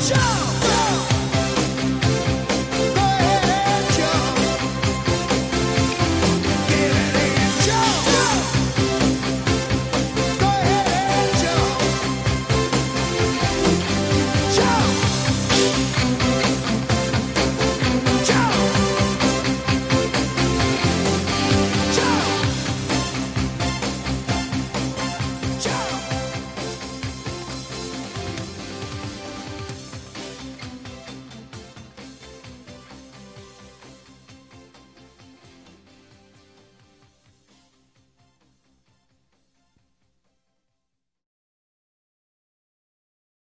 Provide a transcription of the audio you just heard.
Jump.